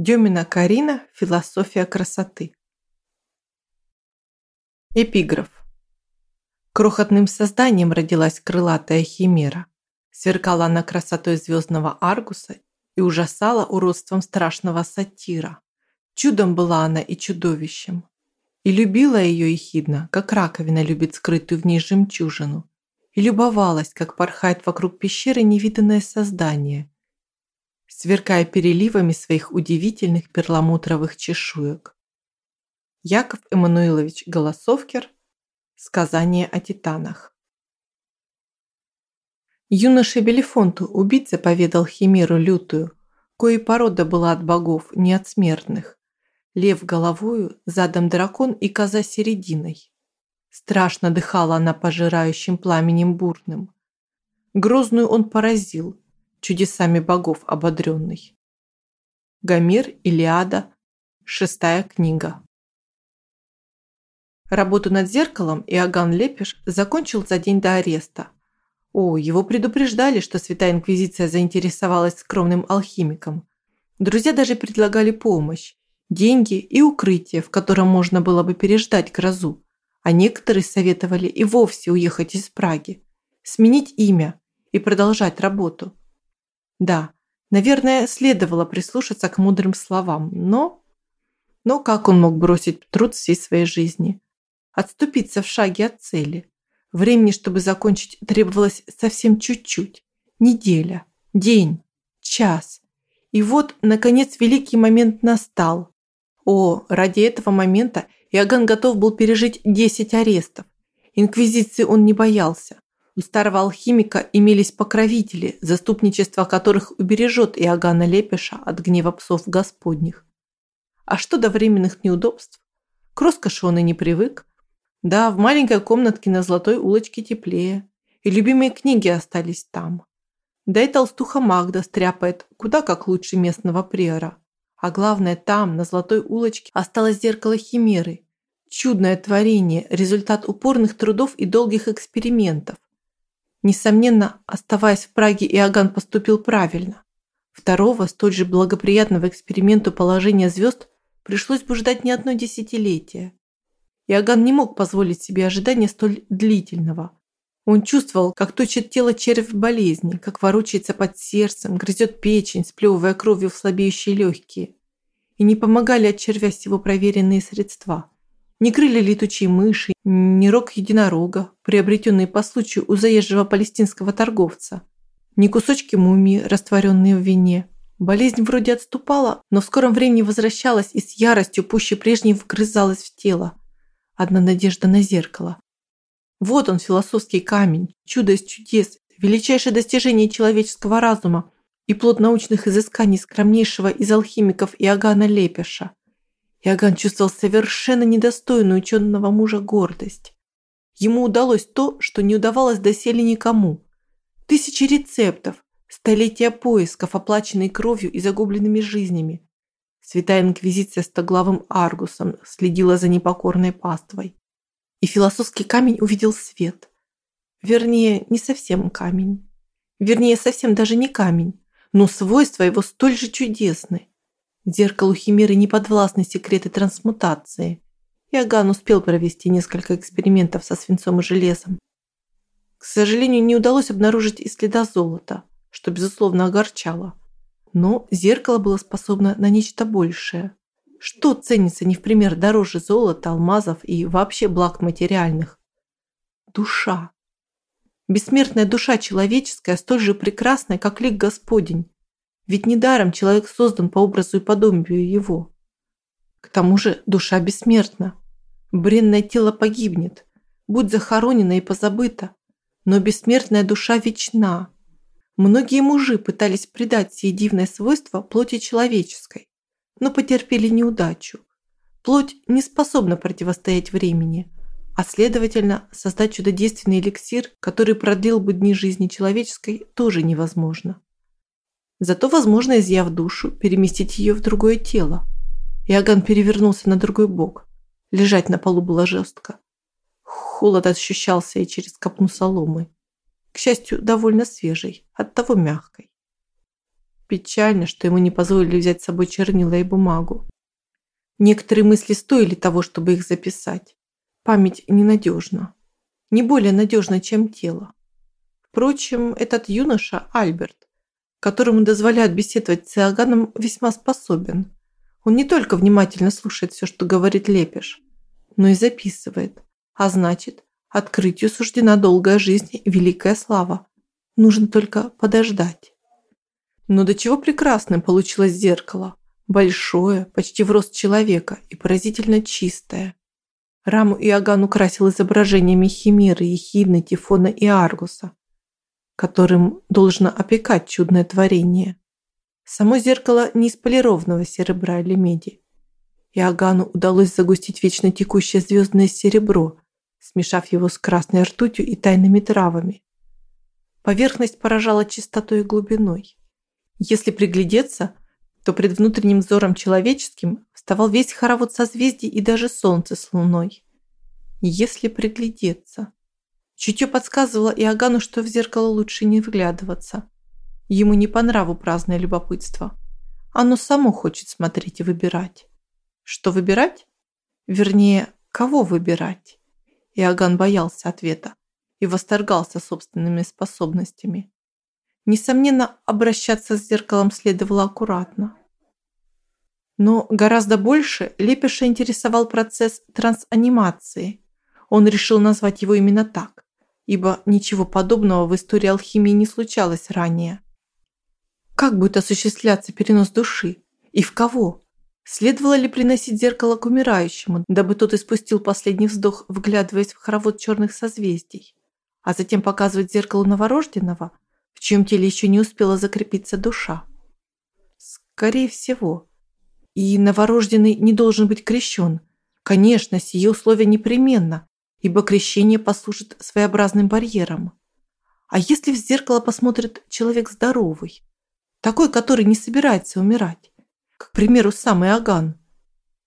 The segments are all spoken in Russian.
Демина Карина «Философия красоты». Эпиграф. Крохотным созданием родилась крылатая химера. Сверкала она красотой звездного Аргуса и ужасала уродством страшного сатира. Чудом была она и чудовищем. И любила ее ехидна, как раковина любит скрытую в ней жемчужину. И любовалась, как порхает вокруг пещеры невиданное создание – сверкая переливами своих удивительных перламутровых чешуек. Яков Эммануилович Голосовкер «Сказание о титанах». Юноше Белифонту убить заповедал химеру лютую, коей порода была от богов, не от смертных. Лев головою, задом дракон и коза серединой. Страшно дыхала она пожирающим пламенем бурным. Грозную он поразил, чудесами богов ободренный. Гомер, Илиада, шестая книга. Работу над зеркалом Иоганн Лепеш закончил за день до ареста. О, его предупреждали, что Святая Инквизиция заинтересовалась скромным алхимиком. Друзья даже предлагали помощь, деньги и укрытие, в котором можно было бы переждать грозу. А некоторые советовали и вовсе уехать из Праги, сменить имя и продолжать работу. Да, наверное, следовало прислушаться к мудрым словам, но... Но как он мог бросить труд всей своей жизни? Отступиться в шаге от цели. Времени, чтобы закончить, требовалось совсем чуть-чуть. Неделя, день, час. И вот, наконец, великий момент настал. О, ради этого момента Иоганн готов был пережить 10 арестов. Инквизиции он не боялся. У старого алхимика имелись покровители, заступничество которых убережет Иоганна Лепеша от гнева псов господних. А что до временных неудобств? К роскоши он и не привык. Да, в маленькой комнатке на Золотой улочке теплее. И любимые книги остались там. Да и толстуха Магда стряпает куда как лучше местного приора. А главное, там, на Золотой улочке, осталось зеркало Химеры. Чудное творение, результат упорных трудов и долгих экспериментов. Несомненно, оставаясь в Праге, Иоганн поступил правильно. Второго, столь же благоприятного эксперименту положения звезд пришлось бы ждать не одно десятилетие. Иоганн не мог позволить себе ожидания столь длительного. Он чувствовал, как точит тело червь болезни, как ворочается под сердцем, грызет печень, сплевывая кровью в слабеющие легкие. И не помогали от червя всего проверенные средства – ни крылья летучей мыши, ни рог единорога, приобретенные по случаю у заезжего палестинского торговца, ни кусочки мумии, растворенные в вине. Болезнь вроде отступала, но в скором времени возвращалась и с яростью пуще прежней вгрызалась в тело. Одна надежда на зеркало. Вот он, философский камень, чудо из чудес, величайшее достижение человеческого разума и плод научных изысканий скромнейшего из алхимиков Иоганна Лепеша. Иоганн чувствовал совершенно недостойную ученого мужа гордость. Ему удалось то, что не удавалось доселе никому. Тысячи рецептов, столетия поисков, оплаченные кровью и загубленными жизнями. Святая Инквизиция стоглавым Аргусом следила за непокорной паствой. И философский камень увидел свет. Вернее, не совсем камень. Вернее, совсем даже не камень, но свойства его столь же чудесны. Зеркалу Химеры не подвластны секреты трансмутации. Иоганн успел провести несколько экспериментов со свинцом и железом. К сожалению, не удалось обнаружить и следа золота, что, безусловно, огорчало. Но зеркало было способно на нечто большее. Что ценится не в пример дороже золота, алмазов и вообще благ материальных? Душа. Бессмертная душа человеческая столь же прекрасная, как лик Господень, ведь недаром человек создан по образу и подобию его. К тому же душа бессмертна. Бренное тело погибнет, будь захоронено и позабыто, но бессмертная душа вечна. Многие мужи пытались придать сие дивное свойство плоти человеческой, но потерпели неудачу. Плоть не способна противостоять времени, а следовательно, создать чудодейственный эликсир, который продлил бы дни жизни человеческой, тоже невозможно. Зато возможно, изъяв душу, переместить ее в другое тело. Иоганн перевернулся на другой бок. Лежать на полу было жестко. Холод ощущался и через копну соломы. К счастью, довольно свежей, оттого мягкой. Печально, что ему не позволили взять с собой чернила и бумагу. Некоторые мысли стоили того, чтобы их записать. Память ненадежна. Не более надежна, чем тело. Впрочем, этот юноша, Альберт, которому дозволяют беседовать с Иоганном, весьма способен. Он не только внимательно слушает все, что говорит Лепеш, но и записывает. А значит, открытию суждена долгая жизнь и великая слава. Нужно только подождать. Но до чего прекрасным получилось зеркало. Большое, почти в рост человека и поразительно чистое. Раму Иоганн украсил изображениями Химеры, Ехидны, Тифона и Аргуса, которым должно опекать чудное творение. Само зеркало не из полированного серебра или меди. Иоганну удалось загустить вечно текущее звездное серебро, смешав его с красной ртутью и тайными травами. Поверхность поражала чистотой и глубиной. Если приглядеться, то пред внутренним взором человеческим вставал весь хоровод созвездий и даже солнце с луной. Если приглядеться. Чутье подсказывало Иоганну, что в зеркало лучше не выглядываться. Ему не по нраву праздное любопытство. Оно само хочет смотреть и выбирать. Что выбирать? Вернее, кого выбирать? Иоганн боялся ответа и восторгался собственными способностями. Несомненно, обращаться с зеркалом следовало аккуратно. Но гораздо больше Лепеша интересовал процесс трансанимации. Он решил назвать его именно так, ибо ничего подобного в истории алхимии не случалось ранее. Как будет осуществляться перенос души? И в кого? Следовало ли приносить зеркало к умирающему, дабы тот испустил последний вздох, вглядываясь в хоровод черных созвездий, а затем показывать зеркало новорожденного – в чьем теле еще не успела закрепиться душа. Скорее всего. И новорожденный не должен быть крещен. Конечно, сие условие непременно, ибо крещение послужит своеобразным барьером. А если в зеркало посмотрит человек здоровый, такой, который не собирается умирать, к примеру, сам Иоганн,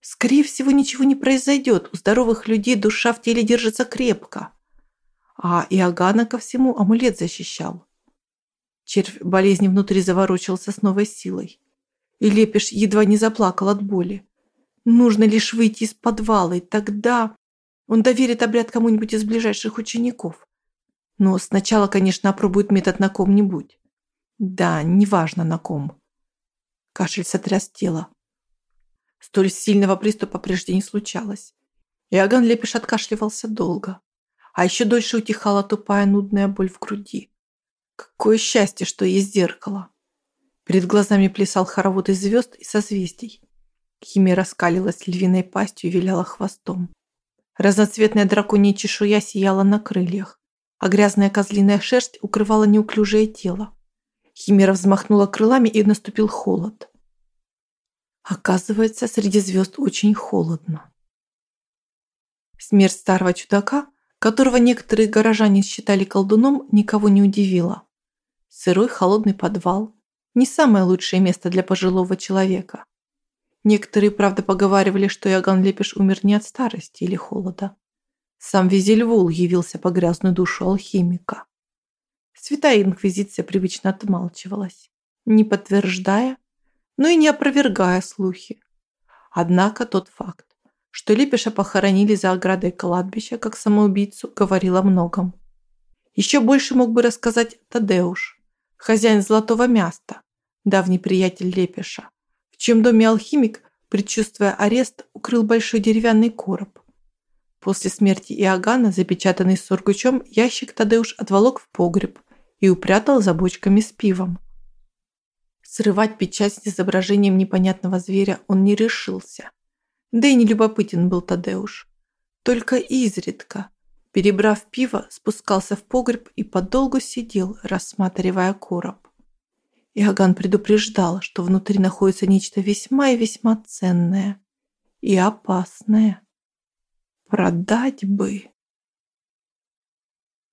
скорее всего, ничего не произойдет. У здоровых людей душа в теле держится крепко. А Иоганна ко всему амулет защищал. Червь болезни внутри заворочился с новой силой. И Лепиш едва не заплакал от боли. Нужно лишь выйти из подвала, и тогда он доверит обряд кому-нибудь из ближайших учеников. Но сначала, конечно, опробует метод на ком-нибудь. Да, неважно на ком. Кашель сотряс тело. Столь сильного приступа прежде не случалось. Иоганн Лепиш откашливался долго. А еще дольше утихала тупая нудная боль в груди. Какое счастье, что есть зеркало. Перед глазами плясал хоровод из звезд и созвездий. Химера скалилась львиной пастью и виляла хвостом. Разноцветная драконья чешуя сияла на крыльях, а грязная козлиная шерсть укрывала неуклюжее тело. Химера взмахнула крылами, и наступил холод. Оказывается, среди звезд очень холодно. Смерть старого чудака которого некоторые горожане считали колдуном, никого не удивило. Сырой холодный подвал – не самое лучшее место для пожилого человека. Некоторые, правда, поговаривали, что Иоганн Лепеш умер не от старости или холода. Сам Визельвул явился по грязную душу алхимика. Святая Инквизиция привычно отмалчивалась, не подтверждая, но и не опровергая слухи. Однако тот факт, что Липиша похоронили за оградой кладбища, как самоубийцу, говорил о многом. Еще больше мог бы рассказать Тадеуш, хозяин Золотого Места, давний приятель Лепиша, в чьем доме алхимик, предчувствуя арест, укрыл большой деревянный короб. После смерти Иоганна, запечатанный сургучом, ящик Тадеуш отволок в погреб и упрятал за бочками с пивом. Срывать печать с изображением непонятного зверя он не решился – да и не любопытен был Тадеуш. Только изредка, перебрав пиво, спускался в погреб и подолгу сидел, рассматривая короб. Иоганн предупреждал, что внутри находится нечто весьма и весьма ценное и опасное. Продать бы.